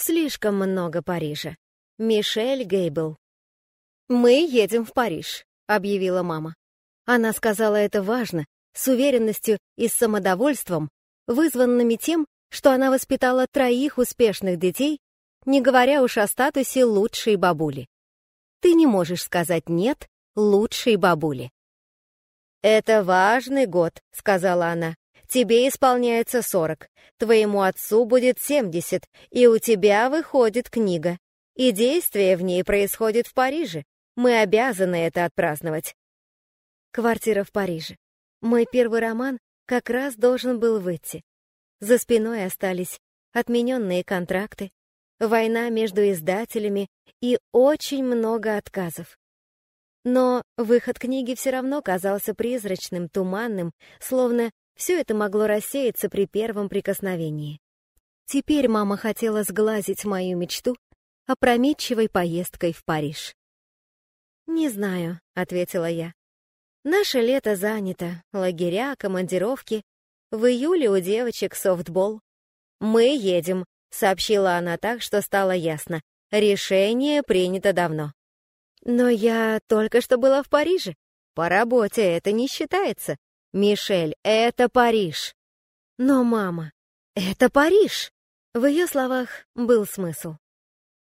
Слишком много Парижа. Мишель Гейбл. «Мы едем в Париж», — объявила мама. Она сказала это важно, с уверенностью и с самодовольством, вызванными тем, что она воспитала троих успешных детей, не говоря уж о статусе лучшей бабули. Ты не можешь сказать «нет» лучшей бабули. «Это важный год», — сказала она. «Тебе исполняется сорок, твоему отцу будет семьдесят, и у тебя выходит книга. И действие в ней происходит в Париже. Мы обязаны это отпраздновать». Квартира в Париже. Мой первый роман как раз должен был выйти. За спиной остались отмененные контракты, война между издателями и очень много отказов. Но выход книги все равно казался призрачным, туманным, словно все это могло рассеяться при первом прикосновении. Теперь мама хотела сглазить мою мечту опрометчивой поездкой в Париж. «Не знаю», — ответила я. «Наше лето занято, лагеря, командировки, в июле у девочек софтбол. Мы едем, сообщила она так, что стало ясно. Решение принято давно. Но я только что была в Париже. По работе это не считается. Мишель, это Париж. Но, мама, это Париж. В ее словах был смысл.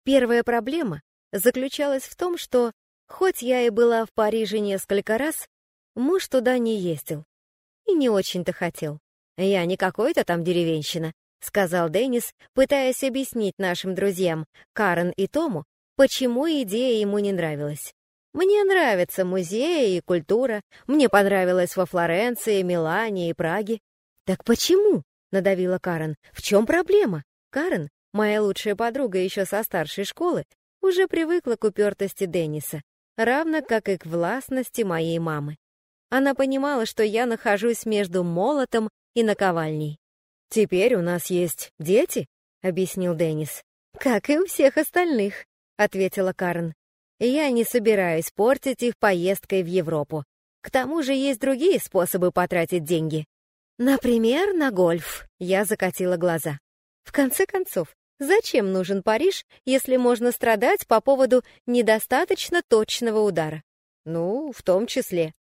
Первая проблема заключалась в том, что, хоть я и была в Париже несколько раз, муж туда не ездил и не очень-то хотел. «Я не какой-то там деревенщина», — сказал Деннис, пытаясь объяснить нашим друзьям, Карен и Тому, почему идея ему не нравилась. «Мне нравятся музеи и культура, мне понравилось во Флоренции, Милане и Праге». «Так почему?» — надавила Карен. «В чем проблема?» Карен, моя лучшая подруга еще со старшей школы, уже привыкла к упертости Денниса, равно как и к властности моей мамы. Она понимала, что я нахожусь между молотом и наковальней. «Теперь у нас есть дети», — объяснил Деннис. «Как и у всех остальных», — ответила Карен. «Я не собираюсь портить их поездкой в Европу. К тому же есть другие способы потратить деньги. Например, на гольф», — я закатила глаза. В конце концов, зачем нужен Париж, если можно страдать по поводу недостаточно точного удара? Ну, в том числе.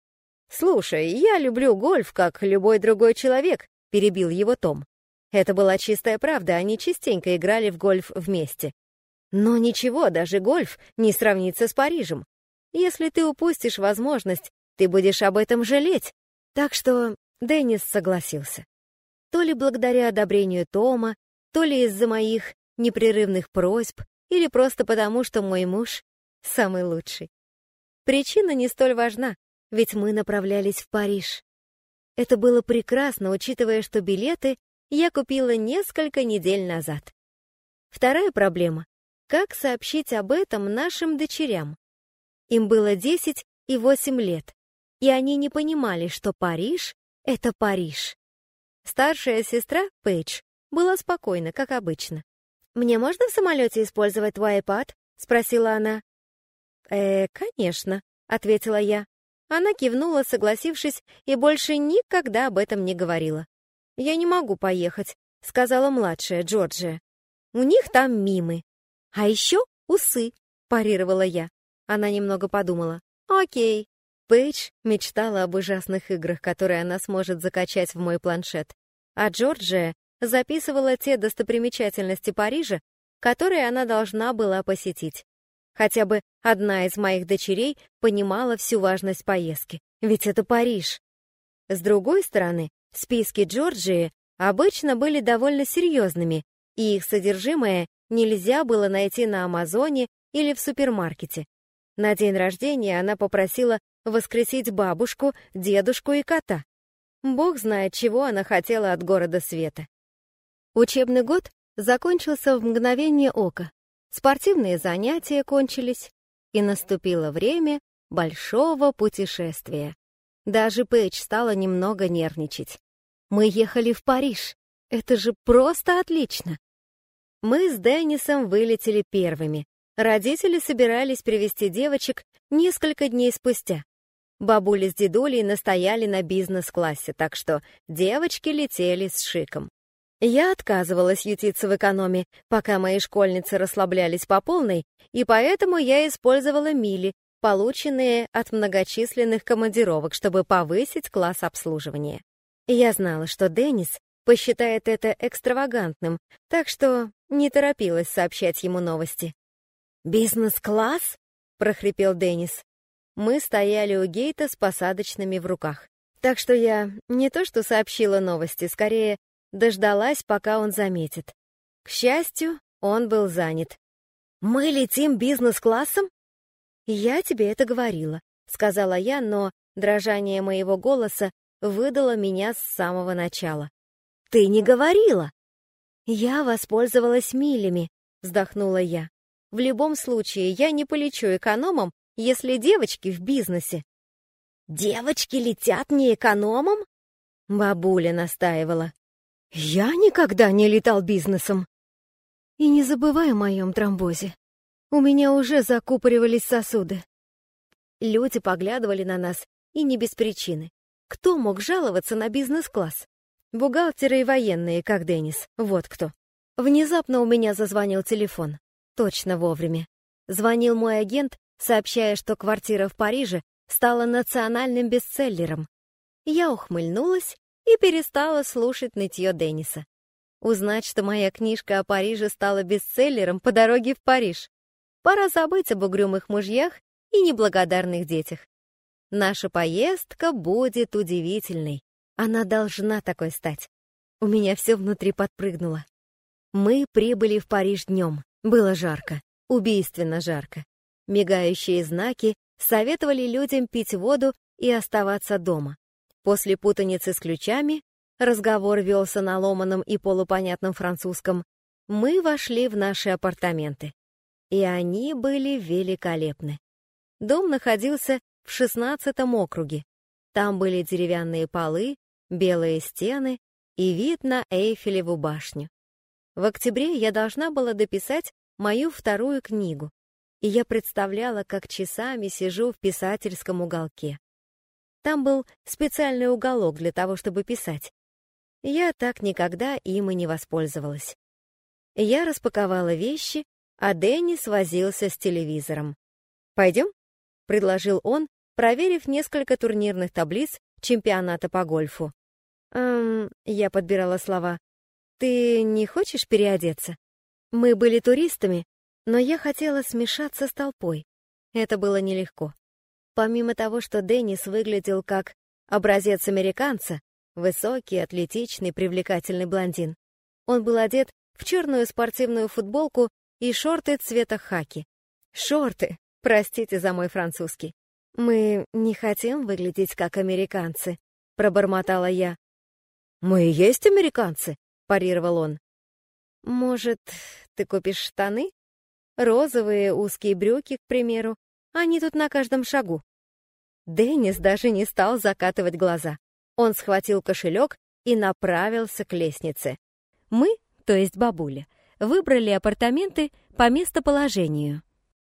«Слушай, я люблю гольф, как любой другой человек», — перебил его Том. Это была чистая правда, они частенько играли в гольф вместе. Но ничего, даже гольф не сравнится с Парижем. Если ты упустишь возможность, ты будешь об этом жалеть. Так что Деннис согласился. То ли благодаря одобрению Тома, то ли из-за моих непрерывных просьб, или просто потому, что мой муж самый лучший. Причина не столь важна ведь мы направлялись в Париж. Это было прекрасно, учитывая, что билеты я купила несколько недель назад. Вторая проблема — как сообщить об этом нашим дочерям? Им было 10 и 8 лет, и они не понимали, что Париж — это Париж. Старшая сестра, Пейдж, была спокойна, как обычно. «Мне можно в самолете использовать твой iPad?» — спросила она. «Э, конечно», — ответила я. Она кивнула, согласившись, и больше никогда об этом не говорила. «Я не могу поехать», — сказала младшая Джорджия. «У них там мимы. А еще усы», — парировала я. Она немного подумала. «Окей». Пейдж мечтала об ужасных играх, которые она сможет закачать в мой планшет. А Джорджия записывала те достопримечательности Парижа, которые она должна была посетить. Хотя бы одна из моих дочерей понимала всю важность поездки, ведь это Париж. С другой стороны, списки Джорджии обычно были довольно серьезными, и их содержимое нельзя было найти на Амазоне или в супермаркете. На день рождения она попросила воскресить бабушку, дедушку и кота. Бог знает, чего она хотела от города света. Учебный год закончился в мгновение ока. Спортивные занятия кончились, и наступило время большого путешествия. Даже Пейдж стала немного нервничать. Мы ехали в Париж. Это же просто отлично. Мы с Деннисом вылетели первыми. Родители собирались привезти девочек несколько дней спустя. Бабули с дедулей настояли на бизнес-классе, так что девочки летели с шиком. Я отказывалась ютиться в экономе, пока мои школьницы расслаблялись по полной, и поэтому я использовала мили, полученные от многочисленных командировок, чтобы повысить класс обслуживания. Я знала, что Деннис посчитает это экстравагантным, так что не торопилась сообщать ему новости. «Бизнес-класс?» — прохрипел Деннис. Мы стояли у гейта с посадочными в руках. Так что я не то что сообщила новости, скорее дождалась, пока он заметит. К счастью, он был занят. «Мы летим бизнес-классом?» «Я тебе это говорила», — сказала я, но дрожание моего голоса выдало меня с самого начала. «Ты не говорила!» «Я воспользовалась милями», — вздохнула я. «В любом случае, я не полечу экономом, если девочки в бизнесе». «Девочки летят не экономом?» Бабуля настаивала. Я никогда не летал бизнесом. И не забывай о моем тромбозе. У меня уже закупоривались сосуды. Люди поглядывали на нас, и не без причины. Кто мог жаловаться на бизнес-класс? Бухгалтеры и военные, как Деннис, вот кто. Внезапно у меня зазвонил телефон. Точно вовремя. Звонил мой агент, сообщая, что квартира в Париже стала национальным бестселлером. Я ухмыльнулась и перестала слушать нытье Денниса. Узнать, что моя книжка о Париже стала бестселлером по дороге в Париж. Пора забыть об угрюмых мужьях и неблагодарных детях. Наша поездка будет удивительной. Она должна такой стать. У меня все внутри подпрыгнуло. Мы прибыли в Париж днем. Было жарко, убийственно жарко. Мигающие знаки советовали людям пить воду и оставаться дома. После путаницы с ключами, разговор велся на ломаном и полупонятном французском, мы вошли в наши апартаменты. И они были великолепны. Дом находился в шестнадцатом округе. Там были деревянные полы, белые стены и вид на Эйфелеву башню. В октябре я должна была дописать мою вторую книгу, и я представляла, как часами сижу в писательском уголке. Там был специальный уголок для того, чтобы писать. Я так никогда им и не воспользовалась. Я распаковала вещи, а Дэнни свозился с телевизором. «Пойдем?» — предложил он, проверив несколько турнирных таблиц чемпионата по гольфу. «Эм...» — я подбирала слова. «Ты не хочешь переодеться?» Мы были туристами, но я хотела смешаться с толпой. Это было нелегко. Помимо того, что Деннис выглядел как образец американца, высокий, атлетичный, привлекательный блондин, он был одет в черную спортивную футболку и шорты цвета хаки. Шорты, простите за мой французский. Мы не хотим выглядеть как американцы, пробормотала я. Мы и есть американцы, парировал он. Может, ты купишь штаны? Розовые узкие брюки, к примеру, они тут на каждом шагу. Деннис даже не стал закатывать глаза. Он схватил кошелек и направился к лестнице. Мы, то есть бабуля, выбрали апартаменты по местоположению.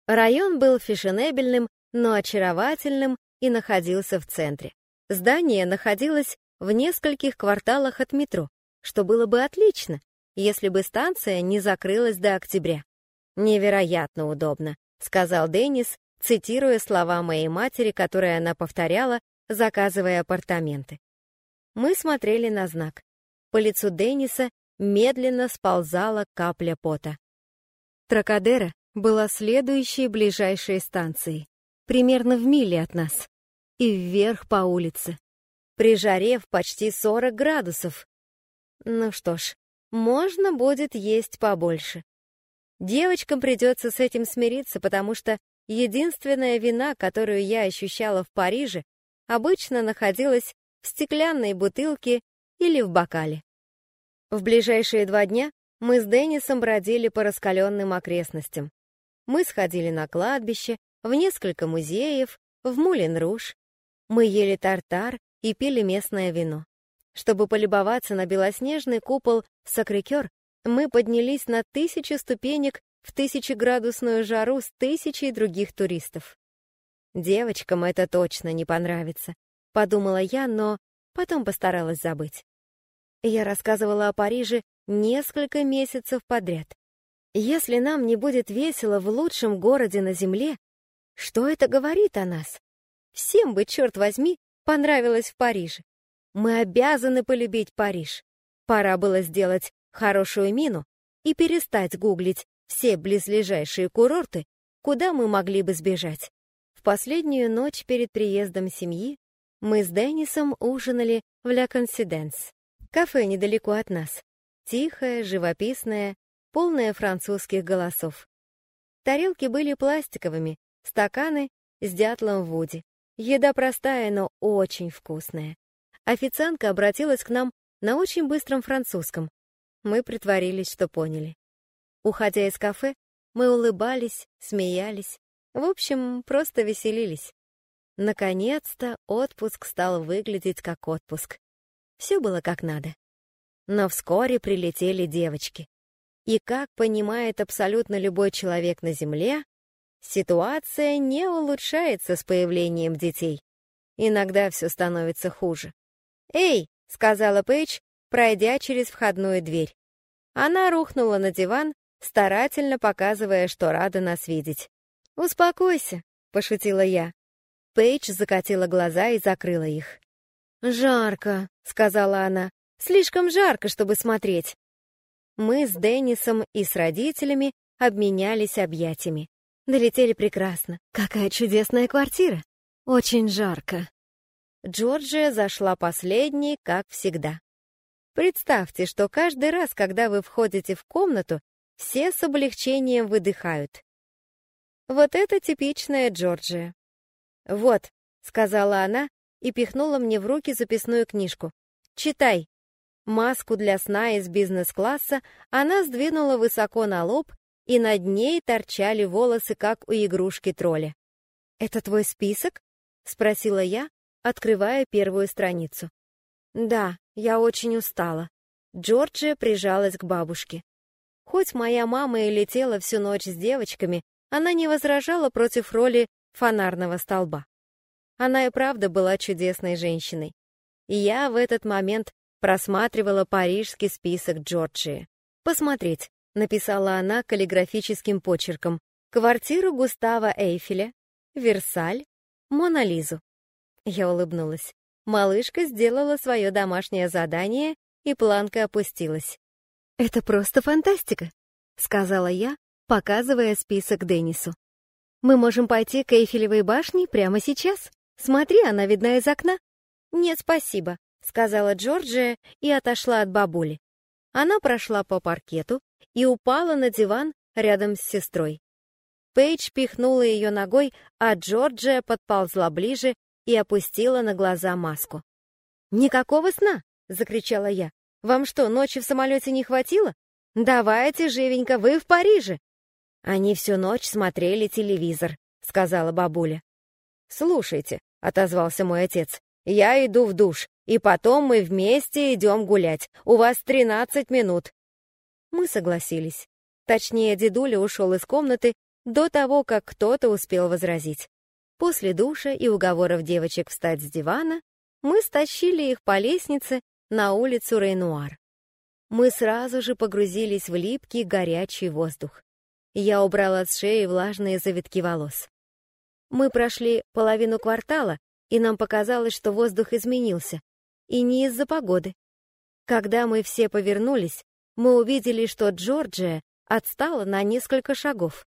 Район был фешенебельным, но очаровательным и находился в центре. Здание находилось в нескольких кварталах от метро, что было бы отлично, если бы станция не закрылась до октября. «Невероятно удобно», — сказал Деннис, цитируя слова моей матери, которые она повторяла, заказывая апартаменты. Мы смотрели на знак. По лицу Денниса медленно сползала капля пота. Тракадера была следующей ближайшей станцией, примерно в миле от нас, и вверх по улице. При жаре в почти 40 градусов. Ну что ж, можно будет есть побольше. Девочкам придется с этим смириться, потому что Единственная вина, которую я ощущала в Париже, обычно находилась в стеклянной бутылке или в бокале. В ближайшие два дня мы с Деннисом бродили по раскаленным окрестностям. Мы сходили на кладбище, в несколько музеев, в Мулин-Руш. Мы ели тартар и пили местное вино. Чтобы полюбоваться на белоснежный купол Сакрикер, мы поднялись на тысячи ступенек в тысячеградусную жару с тысячей других туристов. Девочкам это точно не понравится, подумала я, но потом постаралась забыть. Я рассказывала о Париже несколько месяцев подряд. Если нам не будет весело в лучшем городе на Земле, что это говорит о нас? Всем бы, черт возьми, понравилось в Париже. Мы обязаны полюбить Париж. Пора было сделать хорошую мину и перестать гуглить все близлежащие курорты, куда мы могли бы сбежать. В последнюю ночь перед приездом семьи мы с Деннисом ужинали в Ля Консиденс, кафе недалеко от нас. Тихое, живописное, полное французских голосов. Тарелки были пластиковыми, стаканы с дятлом Вуди. Еда простая, но очень вкусная. Официантка обратилась к нам на очень быстром французском. Мы притворились, что поняли. Уходя из кафе, мы улыбались, смеялись, в общем, просто веселились. Наконец-то отпуск стал выглядеть как отпуск. Все было как надо. Но вскоре прилетели девочки. И как понимает абсолютно любой человек на Земле, ситуация не улучшается с появлением детей. Иногда все становится хуже. «Эй!» — сказала Пейдж, пройдя через входную дверь. Она рухнула на диван, старательно показывая, что рада нас видеть. «Успокойся», — пошутила я. Пейдж закатила глаза и закрыла их. «Жарко», — сказала она. «Слишком жарко, чтобы смотреть». Мы с Деннисом и с родителями обменялись объятиями. Долетели прекрасно. Какая чудесная квартира. Очень жарко. Джорджия зашла последней, как всегда. Представьте, что каждый раз, когда вы входите в комнату, все с облегчением выдыхают. Вот это типичная Джорджия. «Вот», — сказала она и пихнула мне в руки записную книжку. «Читай». Маску для сна из бизнес-класса она сдвинула высоко на лоб, и над ней торчали волосы, как у игрушки-тролля. «Это твой список?» — спросила я, открывая первую страницу. «Да, я очень устала». Джорджия прижалась к бабушке. Хоть моя мама и летела всю ночь с девочками, она не возражала против роли фонарного столба. Она и правда была чудесной женщиной. И я в этот момент просматривала парижский список Джорджии. «Посмотреть», — написала она каллиграфическим почерком, «квартиру Густава Эйфеля, Версаль, Мона Лизу». Я улыбнулась. Малышка сделала свое домашнее задание, и планка опустилась. «Это просто фантастика», — сказала я, показывая список Деннису. Мы можем пойти к Эйфелевой башне прямо сейчас. Смотри, она видна из окна. Нет, спасибо, сказала Джорджия и отошла от бабули. Она прошла по паркету и упала на диван рядом с сестрой. Пейдж пихнула ее ногой, а Джорджия подползла ближе и опустила на глаза маску. «Никакого сна!» — закричала я. «Вам что, ночи в самолете не хватило? Давайте, живенько, вы в Париже!» Они всю ночь смотрели телевизор, сказала бабуля. Слушайте, отозвался мой отец. Я иду в душ, и потом мы вместе идем гулять. У вас тринадцать минут. Мы согласились. Точнее, дедуля ушел из комнаты до того, как кто-то успел возразить. После душа и уговоров девочек встать с дивана, мы стащили их по лестнице на улицу Рейнуар. Мы сразу же погрузились в липкий горячий воздух. Я убрала с шеи влажные завитки волос. Мы прошли половину квартала, и нам показалось, что воздух изменился. И не из-за погоды. Когда мы все повернулись, мы увидели, что Джорджия отстала на несколько шагов.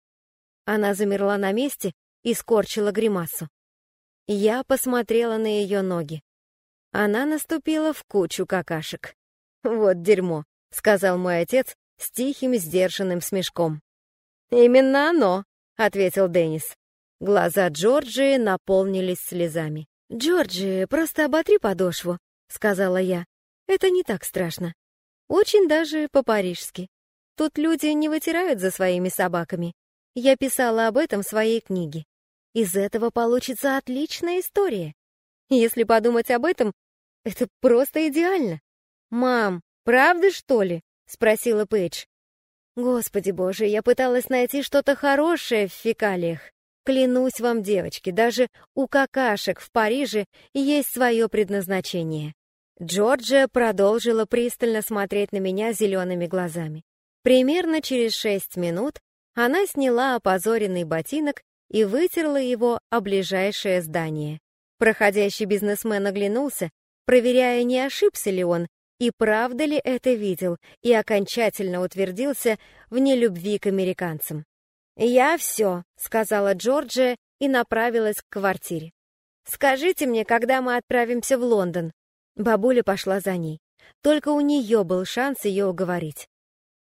Она замерла на месте и скорчила гримасу. Я посмотрела на ее ноги. Она наступила в кучу какашек. «Вот дерьмо», — сказал мой отец с тихим, сдержанным смешком. «Именно оно», — ответил Деннис. Глаза Джорджии наполнились слезами. «Джорджи, просто оботри подошву», — сказала я. «Это не так страшно. Очень даже по-парижски. Тут люди не вытирают за своими собаками. Я писала об этом в своей книге. Из этого получится отличная история. Если подумать об этом, это просто идеально. «Мам, правда, что ли?» — спросила Пейдж. Господи боже, я пыталась найти что-то хорошее в фекалиях. Клянусь вам, девочки, даже у какашек в Париже есть свое предназначение. Джорджия продолжила пристально смотреть на меня зелеными глазами. Примерно через шесть минут она сняла опозоренный ботинок и вытерла его о ближайшее здание. Проходящий бизнесмен оглянулся, проверяя, не ошибся ли он и правда ли это видел, и окончательно утвердился в нелюбви к американцам. «Я все», — сказала Джорджия и направилась к квартире. «Скажите мне, когда мы отправимся в Лондон?» Бабуля пошла за ней. Только у нее был шанс ее уговорить.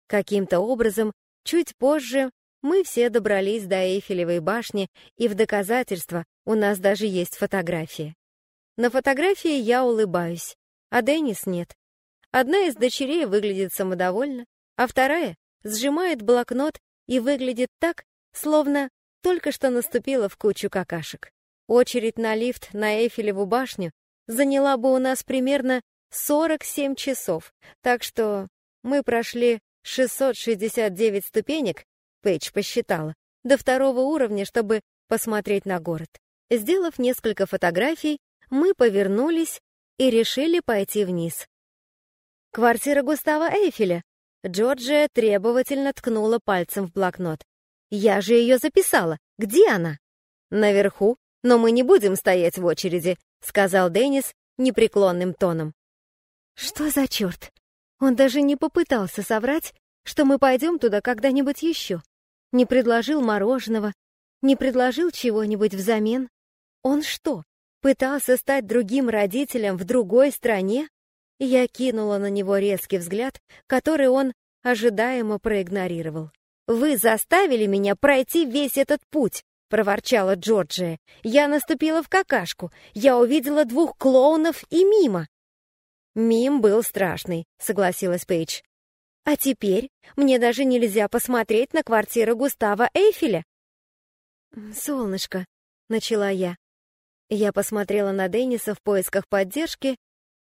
Каким-то образом, чуть позже, мы все добрались до Эйфелевой башни, и в доказательство у нас даже есть фотография. На фотографии я улыбаюсь, а Деннис нет. Одна из дочерей выглядит самодовольно, а вторая сжимает блокнот и выглядит так, словно только что наступила в кучу какашек. Очередь на лифт на Эйфелеву башню заняла бы у нас примерно 47 часов, так что мы прошли 669 ступенек, Пейдж посчитала, до второго уровня, чтобы посмотреть на город. Сделав несколько фотографий, мы повернулись и решили пойти вниз. Квартира Густава Эйфеля. Джорджия требовательно ткнула пальцем в блокнот. «Я же ее записала. Где она?» «Наверху, но мы не будем стоять в очереди», сказал Деннис непреклонным тоном. «Что за черт? Он даже не попытался соврать, что мы пойдем туда когда-нибудь еще. Не предложил мороженого, не предложил чего-нибудь взамен. Он что, пытался стать другим родителем в другой стране? Я кинула на него резкий взгляд, который он ожидаемо проигнорировал. «Вы заставили меня пройти весь этот путь!» — проворчала Джорджия. «Я наступила в какашку. Я увидела двух клоунов и мимо». «Мим был страшный», — согласилась Пейдж. «А теперь мне даже нельзя посмотреть на квартиру Густава Эйфеля». «Солнышко», — начала я. Я посмотрела на Денниса в поисках поддержки,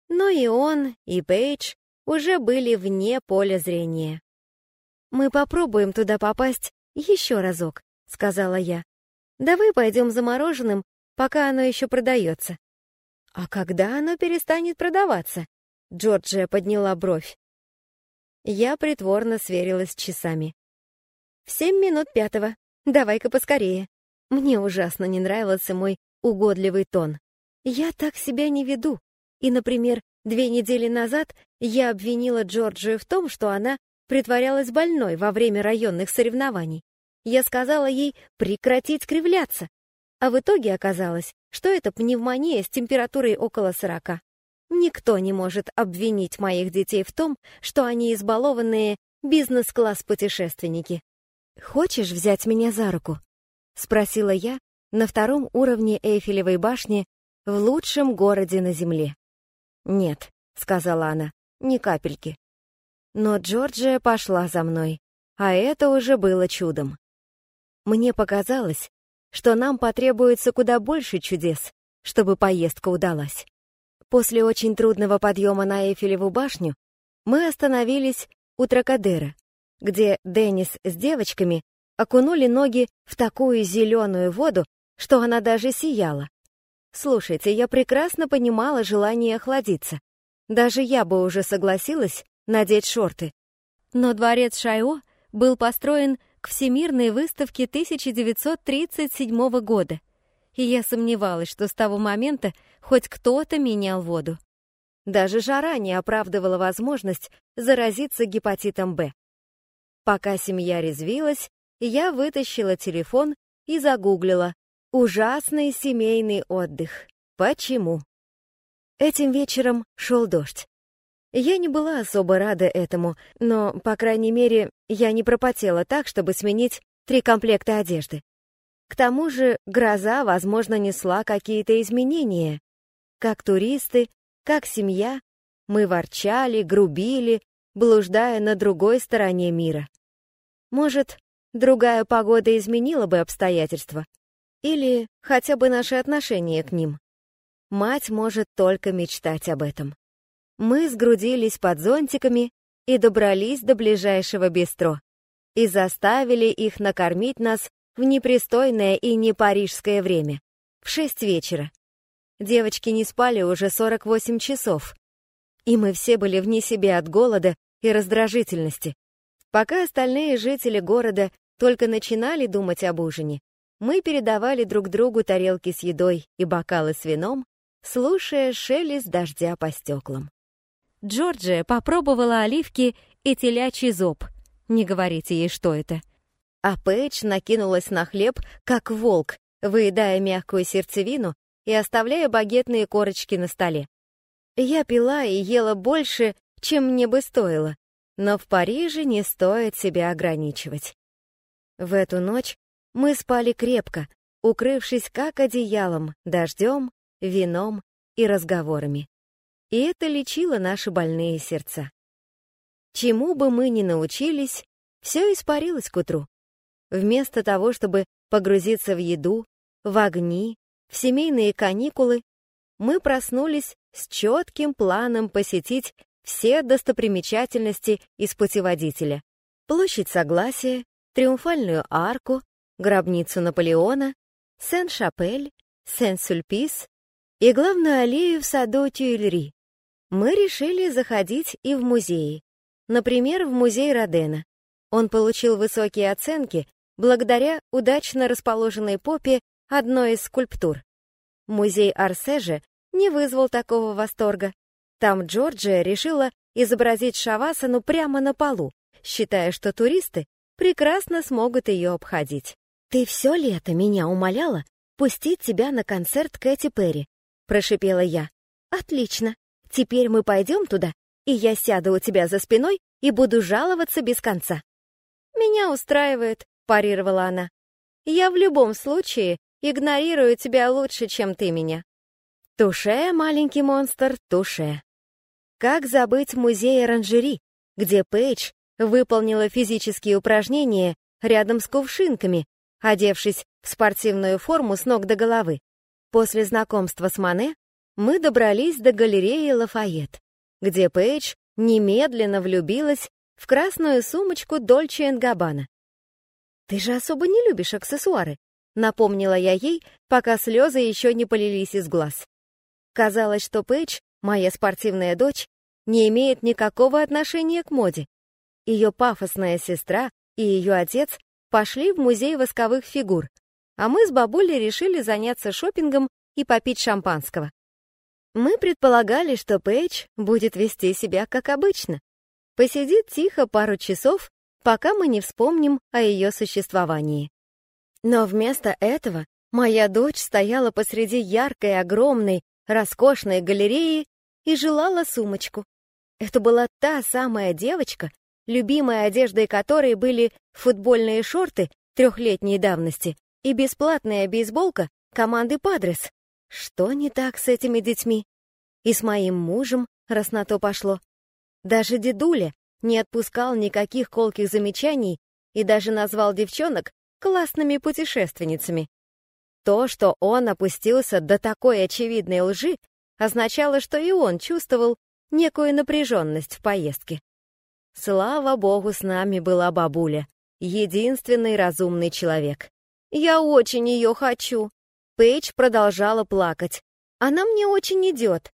но и он, и Пейдж уже были вне поля зрения. «Мы попробуем туда попасть еще разок», — сказала я. «Давай пойдем за мороженым, пока оно еще продается». «А когда оно перестанет продаваться?» Джорджия подняла бровь. Я притворно сверилась с часами. «В семь минут пятого. Давай-ка поскорее». Мне ужасно не нравился мой угодливый тон. Я так себя не веду. И, например, две недели назад я обвинила Джорджию в том, что она притворялась больной во время районных соревнований. Я сказала ей прекратить кривляться, а в итоге оказалось, что это пневмония с температурой около 40. Никто не может обвинить моих детей в том, что они избалованные бизнес-класс путешественники. «Хочешь взять меня за руку?» — спросила я на втором уровне Эйфелевой башни в лучшем городе на Земле. «Нет», — сказала она, — «ни капельки». Но Джорджия пошла за мной, а это уже было чудом. Мне показалось, что нам потребуется куда больше чудес, чтобы поездка удалась. После очень трудного подъема на Эйфелеву башню мы остановились у Тракадера, где Деннис с девочками окунули ноги в такую зеленую воду, что она даже сияла. Слушайте, я прекрасно понимала желание охладиться. Даже я бы уже согласилась надеть шорты. Но дворец Шайо был построен к Всемирной выставке 1937 года, и я сомневалась, что с того момента хоть кто-то менял воду. Даже жара не оправдывала возможность заразиться гепатитом Б. Пока семья резвилась, я вытащила телефон и загуглила Ужасный семейный отдых. Почему? Этим вечером шел дождь. Я не была особо рада этому, но, по крайней мере, я не пропотела так, чтобы сменить три комплекта одежды. К тому же гроза, возможно, несла какие-то изменения. Как туристы, как семья, мы ворчали, грубили, блуждая на другой стороне мира. Может, другая погода изменила бы обстоятельства, или хотя бы наши отношения к ним. Мать может только мечтать об этом. Мы сгрудились под зонтиками и добрались до ближайшего бистро и заставили их накормить нас в непристойное и не парижское время, в шесть вечера. Девочки не спали уже 48 часов, и мы все были вне себя от голода и раздражительности. Пока остальные жители города только начинали думать об ужине, мы передавали друг другу тарелки с едой и бокалы с вином, слушая шелест дождя по стеклам. Джорджия попробовала оливки и телячий зоб. Не говорите ей, что это. А Пейдж накинулась на хлеб, как волк, выедая мягкую сердцевину и оставляя багетные корочки на столе. Я пила и ела больше, чем мне бы стоило, но в Париже не стоит себя ограничивать. В эту ночь мы спали крепко, укрывшись как одеялом, дождем, вином и разговорами. И это лечило наши больные сердца. Чему бы мы ни научились, все испарилось к утру. Вместо того, чтобы погрузиться в еду, в огни, в семейные каникулы, мы проснулись с четким планом посетить все достопримечательности из путеводителя. Площадь Согласия, Триумфальную арку, гробницу Наполеона, Сен-Шапель, Сен-Сульпис и главную аллею в саду Тюильри. Мы решили заходить и в музеи. Например, в музей Родена. Он получил высокие оценки благодаря удачно расположенной попе одной из скульптур. Музей Арсе же не вызвал такого восторга. Там Джорджия решила изобразить шавасану прямо на полу, считая, что туристы прекрасно смогут ее обходить. «Ты все лето меня умоляла пустить тебя на концерт Кэти Перри», прошипела я. «Отлично. Теперь мы пойдем туда, и я сяду у тебя за спиной и буду жаловаться без конца». «Меня устраивает», — парировала она. «Я в любом случае игнорирую тебя лучше, чем ты меня». Туше, маленький монстр, туше. Как забыть музей оранжери, где Пейдж выполнила физические упражнения рядом с кувшинками, одевшись в спортивную форму с ног до головы. После знакомства с Мане мы добрались до галереи Лафайет, где Пейдж немедленно влюбилась в красную сумочку Дольче Габбана. «Ты же особо не любишь аксессуары», — напомнила я ей, пока слезы еще не полились из глаз. Казалось, что Пейдж, моя спортивная дочь, не имеет никакого отношения к моде. Ее пафосная сестра и ее отец пошли в музей восковых фигур, а мы с бабулей решили заняться шопингом и попить шампанского. Мы предполагали, что Пейдж будет вести себя как обычно. Посидит тихо пару часов, пока мы не вспомним о ее существовании. Но вместо этого моя дочь стояла посреди яркой, огромной, роскошной галереи и желала сумочку. Это была та самая девочка, любимой одеждой которой были футбольные шорты трехлетней давности и бесплатная бейсболка команды «Падрес». Что не так с этими детьми? И с моим мужем, раз на то пошло. Даже дедуля не отпускал никаких колких замечаний и даже назвал девчонок классными путешественницами. То, что он опустился до такой очевидной лжи, означало, что и он чувствовал некую напряженность в поездке. Слава богу, с нами была бабуля, единственный разумный человек. «Я очень ее хочу!» Пейдж продолжала плакать. «Она мне очень идет!»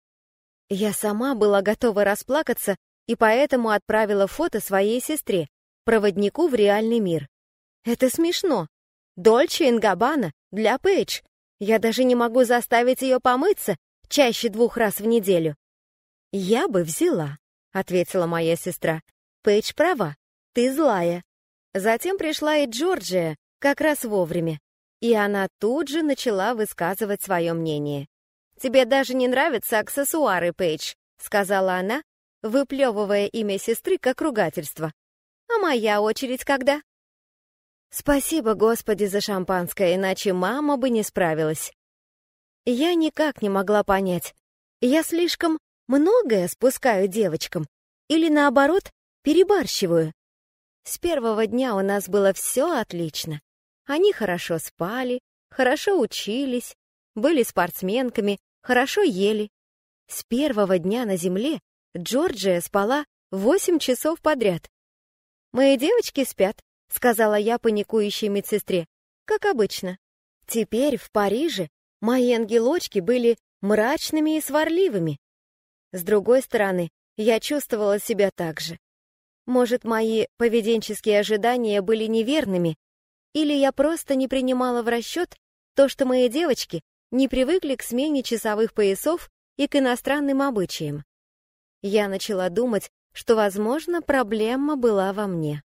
Я сама была готова расплакаться и поэтому отправила фото своей сестре, проводнику в реальный мир. Это смешно. Дольче Ингабана для Пейдж. Я даже не могу заставить ее помыться чаще двух раз в неделю. «Я бы взяла», — ответила моя сестра. «Пейдж права, ты злая». Затем пришла и Джорджия, как раз вовремя, и она тут же начала высказывать свое мнение. «Тебе даже не нравятся аксессуары, Пейдж», — сказала она, выплевывая имя сестры как ругательство. «А моя очередь когда?» Спасибо, Господи, за шампанское, иначе мама бы не справилась. Я никак не могла понять, я слишком многое спускаю девочкам или, наоборот, перебарщиваю. С первого дня у нас было все отлично. Они хорошо спали, хорошо учились, были спортсменками, хорошо ели. С первого дня на земле Джорджия спала восемь часов подряд. Мои девочки спят, — сказала я паникующей медсестре. «Как обычно. Теперь в Париже мои ангелочки были мрачными и сварливыми. С другой стороны, Я чувствовала себя так же. Может, мои поведенческие ожидания были неверными, или я просто не принимала в расчет то, что мои девочки не привыкли к смене часовых поясов и к иностранным обычаям. Я начала думать, что, возможно, проблема была во мне.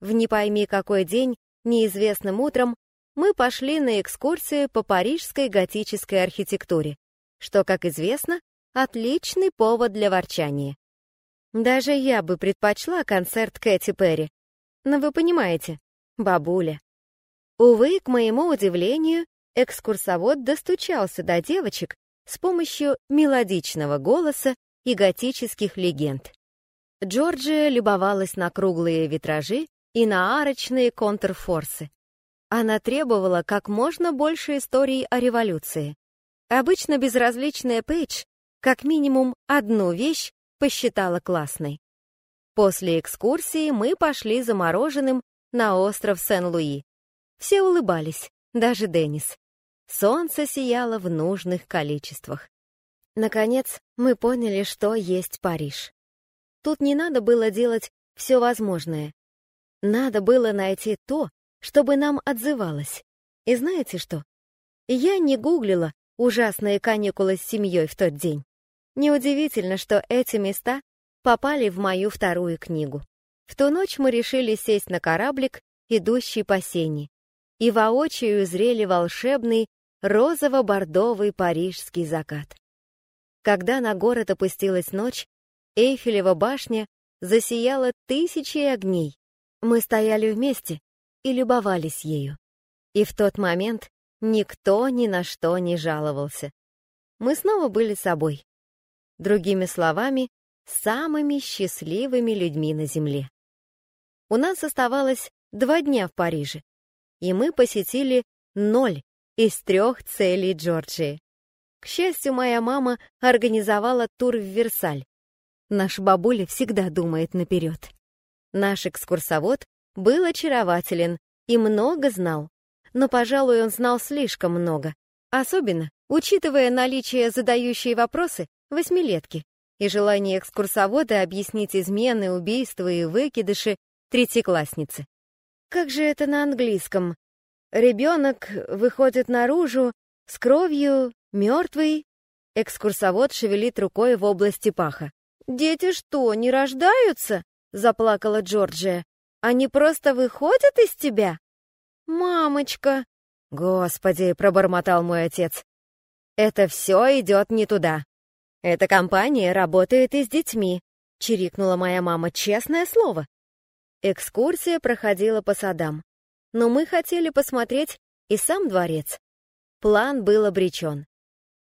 В не пойми какой день, неизвестным утром, мы пошли на экскурсию по парижской готической архитектуре, что, как известно, отличный повод для ворчания. Даже я бы предпочла концерт Кэти Перри. Но вы понимаете, бабуля. Увы, к моему удивлению, экскурсовод достучался до девочек с помощью мелодичного голоса и готических легенд. Джорджия любовалась на круглые витражи и на арочные контрфорсы. Она требовала как можно больше историй о революции. Обычно безразличная Пейдж как минимум одну вещь посчитала классной. После экскурсии мы пошли за мороженым на остров Сен-Луи. Все улыбались, даже Деннис. Солнце сияло в нужных количествах. Наконец, мы поняли, что есть Париж. Тут не надо было делать все возможное. Надо было найти то, чтобы нам отзывалось. И знаете что? Я не гуглила ужасные каникулы с семьей в тот день. Неудивительно, что эти места попали в мою вторую книгу. В ту ночь мы решили сесть на кораблик, идущий по сене, и воочию зрели волшебный розово-бордовый парижский закат. Когда на город опустилась ночь, Эйфелева башня засияла тысячей огней. Мы стояли вместе и любовались ею. И в тот момент никто ни на что не жаловался. Мы снова были собой. Другими словами, самыми счастливыми людьми на Земле. У нас оставалось два дня в Париже, и мы посетили ноль из трех целей Джорджии. К счастью, моя мама организовала тур в Версаль. Наш бабуля всегда думает наперед. Наш экскурсовод был очарователен и много знал. Но, пожалуй, он знал слишком много. Особенно, учитывая наличие задающей вопросы восьмилетки и желание экскурсовода объяснить измены, убийства и выкидыши третьеклассницы. Как же это на английском? Ребенок выходит наружу с кровью Мертвый? Экскурсовод шевелит рукой в области паха. «Дети что, не рождаются?» — заплакала Джорджия. «Они просто выходят из тебя?» «Мамочка!» «Господи!» — пробормотал мой отец. «Это все идет не туда. Эта компания работает и с детьми», — чирикнула моя мама, честное слово. Экскурсия проходила по садам, но мы хотели посмотреть и сам дворец. План был обречен.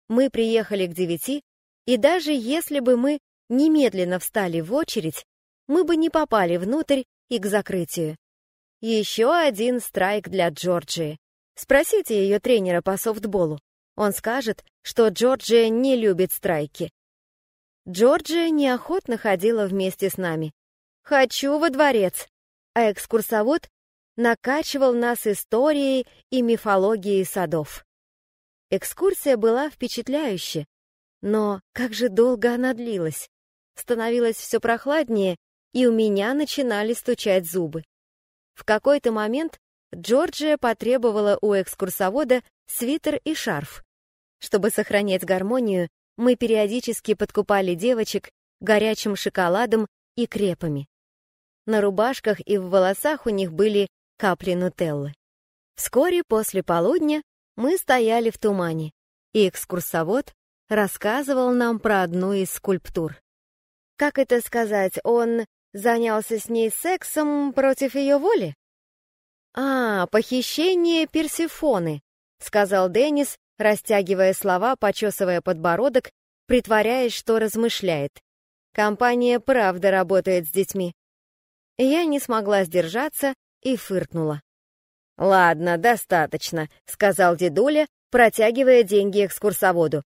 Мы приехали к девяти, и даже если бы мы немедленно встали в очередь, мы бы не попали внутрь и к закрытию. Еще один страйк для Джорджии. Спросите ее тренера по софтболу. Он скажет, что Джорджия не любит страйки. Джорджия неохотно ходила вместе с нами. «Хочу во дворец!» А экскурсовод накачивал нас историей и мифологией садов. Экскурсия была впечатляющая, но как же долго она длилась. Становилось все прохладнее, и у меня начинали стучать зубы. В какой-то момент Джорджия потребовала у экскурсовода свитер и шарф. Чтобы сохранять гармонию, мы периодически подкупали девочек горячим шоколадом и крепами. На рубашках и в волосах у них были капли нутеллы. Вскоре после полудня мы стояли в тумане, и экскурсовод рассказывал нам про одну из скульптур. Как это сказать, он занялся с ней сексом против ее воли? «А, похищение Персифоны», — сказал Деннис, растягивая слова, почесывая подбородок, притворяясь, что размышляет. «Компания правда работает с детьми». Я не смогла сдержаться и фыркнула. «Ладно, достаточно», — сказал дедуля, протягивая деньги экскурсоводу.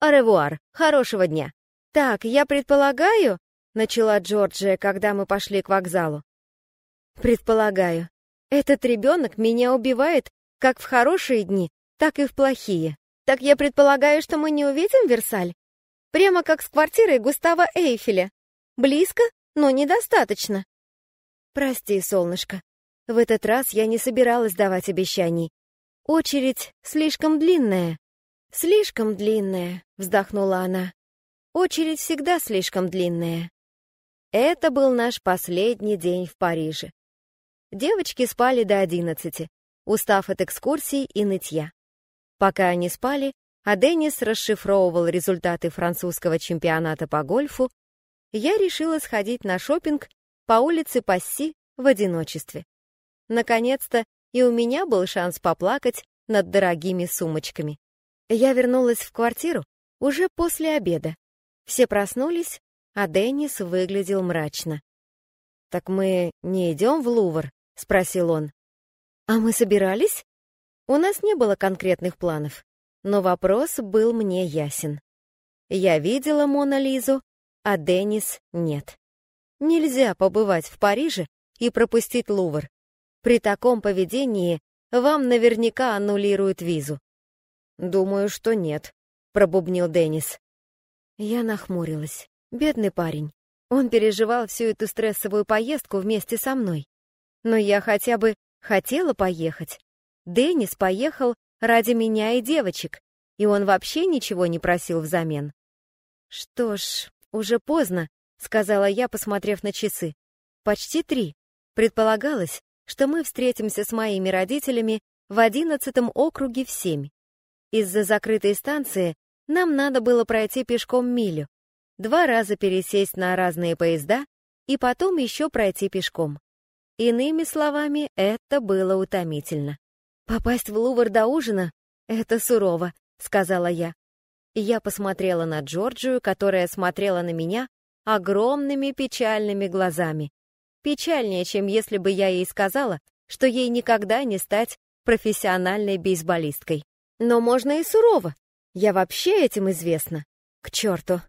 «Аревуар, хорошего дня». «Так, я предполагаю», — начала Джорджия, когда мы пошли к вокзалу. «Предполагаю. Этот ребенок меня убивает как в хорошие дни, так и в плохие. Так я предполагаю, что мы не увидим Версаль?» Прямо как с квартирой Густава Эйфеля. Близко, но недостаточно. Прости, солнышко. В этот раз я не собиралась давать обещаний. Очередь слишком длинная. Слишком длинная, вздохнула она. Очередь всегда слишком длинная. Это был наш последний день в Париже. Девочки спали до одиннадцати, устав от экскурсий и нытья. Пока они спали, а Деннис расшифровывал результаты французского чемпионата по гольфу, я решила сходить на шопинг по улице Пасси в одиночестве. Наконец-то и у меня был шанс поплакать над дорогими сумочками. Я вернулась в квартиру уже после обеда. Все проснулись, а Деннис выглядел мрачно. «Так мы не идем в Лувр?» — спросил он. «А мы собирались?» У нас не было конкретных планов, но вопрос был мне ясен. Я видела Мона Лизу, а Деннис нет. Нельзя побывать в Париже и пропустить Лувр. При таком поведении вам наверняка аннулируют визу. «Думаю, что нет», — пробубнил Деннис. Я нахмурилась. Бедный парень. Он переживал всю эту стрессовую поездку вместе со мной. Но я хотя бы хотела поехать. Деннис поехал ради меня и девочек, и он вообще ничего не просил взамен. Что ж, уже поздно, сказала я, посмотрев на часы. Почти три. Предполагалось, что мы встретимся с моими родителями в одиннадцатом округе в семь. Из-за закрытой станции нам надо было пройти пешком милю, два раза пересесть на разные поезда и потом еще пройти пешком. Иными словами, это было утомительно. «Попасть в Лувр до ужина — это сурово», — сказала я. Я посмотрела на Джорджию, которая смотрела на меня огромными печальными глазами. Печальнее, чем если бы я ей сказала, что ей никогда не стать профессиональной бейсболисткой. Но можно и сурово. Я вообще этим известна. К черту.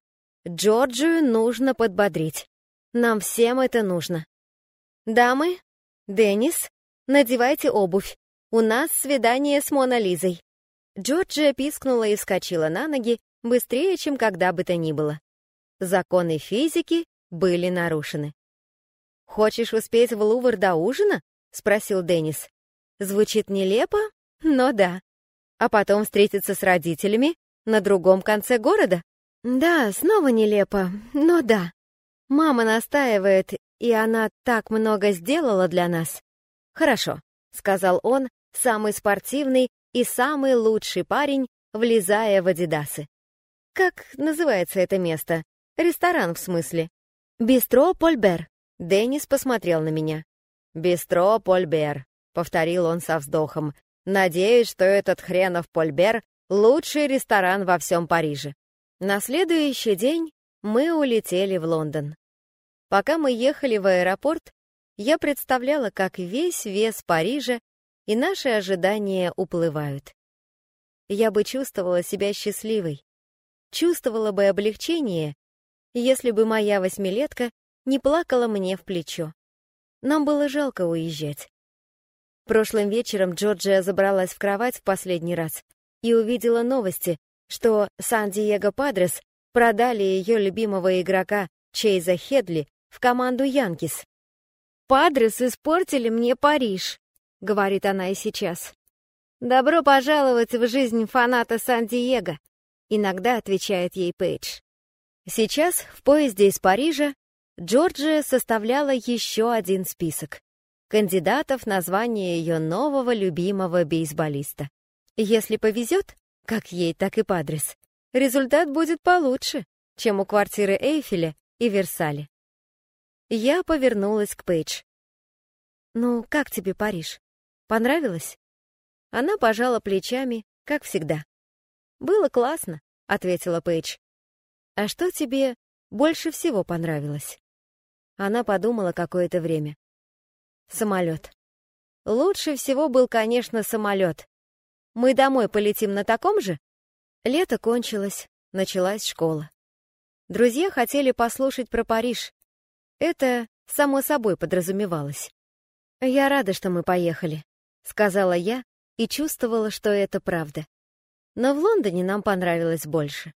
Джорджию нужно подбодрить. Нам всем это нужно. Дамы, Деннис, надевайте обувь. У нас свидание с Мона Лизой. Джорджия пискнула и вскочила на ноги быстрее, чем когда бы то ни было. Законы физики были нарушены. «Хочешь успеть в Лувр до ужина?» — спросил Деннис. Звучит нелепо, но да. А потом встретиться с родителями на другом конце города? Да, снова нелепо, но да. Мама настаивает, и она так много сделала для нас. Хорошо, сказал он, самый спортивный и самый лучший парень, влезая в Адидасы. Как называется это место? Ресторан, в смысле. Бистро Польбер. Деннис посмотрел на меня. Бистро Польбер, повторил он со вздохом. Надеюсь, что этот хренов Польбер — лучший ресторан во всем Париже. На следующий день мы улетели в Лондон. Пока мы ехали в аэропорт, я представляла, как весь вес Парижа и наши ожидания уплывают. Я бы чувствовала себя счастливой, чувствовала бы облегчение, если бы моя восьмилетка не плакала мне в плечо. Нам было жалко уезжать. Прошлым вечером Джорджия забралась в кровать в последний раз и увидела новости, что Сан-Диего Падрес продали ее любимого игрока Чейза Хедли в команду Янкис. «Падрес испортили мне Париж», — говорит она и сейчас. «Добро пожаловать в жизнь фаната Сан-Диего», — иногда отвечает ей Пейдж. Сейчас в поезде из Парижа Джорджия составляла еще один список кандидатов на звание ее нового любимого бейсболиста. Если повезет, как ей, так и Падрес, результат будет получше, чем у квартиры Эйфеля и Версале. Я повернулась к Пейдж. «Ну, как тебе Париж? Понравилось?» Она пожала плечами, как всегда. «Было классно», — ответила Пейдж. «А что тебе больше всего понравилось?» Она подумала какое-то время. «Самолет. Лучше всего был, конечно, самолет. Мы домой полетим на таком же? Лето кончилось, началась школа. Друзья хотели послушать про Париж. Это само собой подразумевалось. «Я рада, что мы поехали», — сказала я и чувствовала, что это правда. Но в Лондоне нам понравилось больше.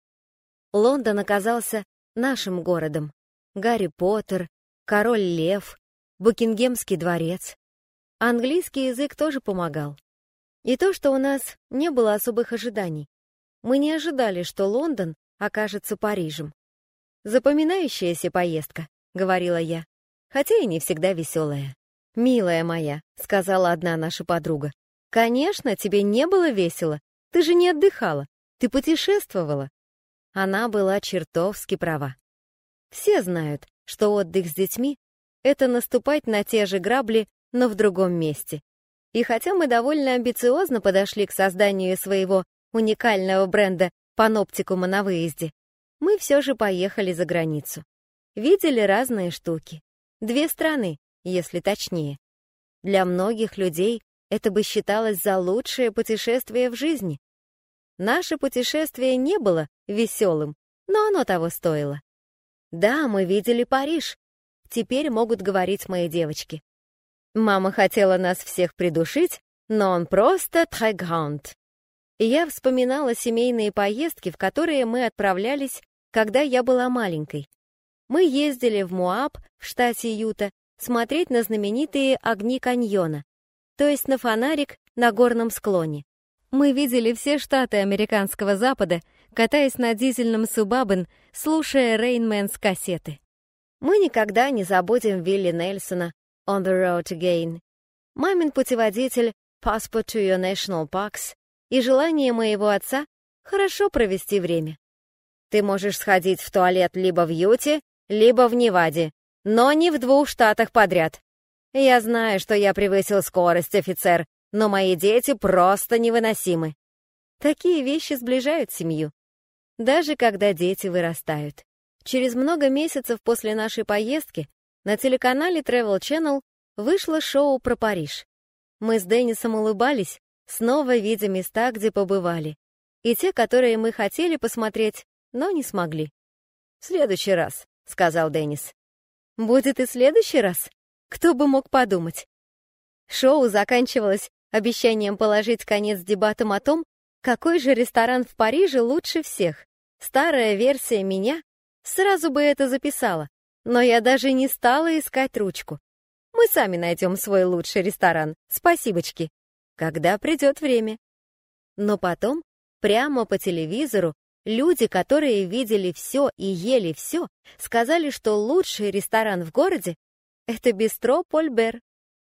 Лондон оказался нашим городом. Гарри Поттер, Король Лев, Букингемский дворец. Английский язык тоже помогал. И то, что у нас не было особых ожиданий. Мы не ожидали, что Лондон окажется Парижем. «Запоминающаяся поездка», — говорила я, хотя и не всегда веселая. «Милая моя», — сказала одна наша подруга, «конечно, тебе не было весело. Ты же не отдыхала, ты путешествовала». Она была чертовски права. Все знают, что отдых с детьми — это наступать на те же грабли, но в другом месте. И хотя мы довольно амбициозно подошли к созданию своего уникального бренда паноптикума на выезде, мы все же поехали за границу. Видели разные штуки. Две страны, если точнее. Для многих людей это бы считалось за лучшее путешествие в жизни. Наше путешествие не было веселым, но оно того стоило. Да, мы видели Париж. Теперь могут говорить мои девочки. Мама хотела нас всех придушить, но он просто très grand. Я вспоминала семейные поездки, в которые мы отправлялись, когда я была маленькой. Мы ездили в Муаб, в штате Юта, смотреть на знаменитые огни каньона, то есть на фонарик на горном склоне. Мы видели все штаты американского запада, катаясь на дизельном Субабен, слушая Рейнмэнс кассеты. Мы никогда не забудем Вилли Нельсона «On the Road Again», мамин путеводитель «Passport to your National Parks» и желание моего отца хорошо провести время. Ты можешь сходить в туалет либо в Юте, либо в Неваде, но не в двух штатах подряд. Я знаю, что я превысил скорость, офицер, но мои дети просто невыносимы. Такие вещи сближают семью. Даже когда дети вырастают. Через много месяцев после нашей поездки на телеканале Travel Channel вышло шоу про Париж. Мы с Деннисом улыбались, снова видя места, где побывали. И те, которые мы хотели посмотреть, но не смогли. «В следующий раз», — сказал Деннис. «Будет и следующий раз? Кто бы мог подумать?» Шоу заканчивалось обещанием положить конец дебатам о том, какой же ресторан в Париже лучше всех. Старая версия меня сразу бы это записала, но я даже не стала искать ручку. Мы сами найдем свой лучший ресторан, спасибочки, когда придет время. Но потом, прямо по телевизору, люди, которые видели все и ели все, сказали, что лучший ресторан в городе — это бистро Польбер.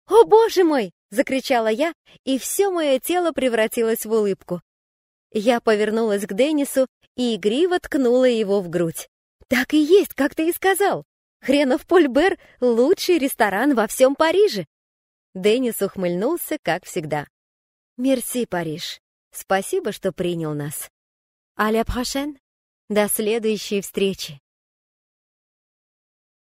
«О, боже мой!» — закричала я, и все мое тело превратилось в улыбку. Я повернулась к Деннису и игриво ткнула его в грудь. «Так и есть, как ты и сказал. Хренов Польбер — лучший ресторан во всем Париже!» Деннис ухмыльнулся, как всегда. «Мерси, Париж. Спасибо, что принял нас. А ля До следующей встречи!»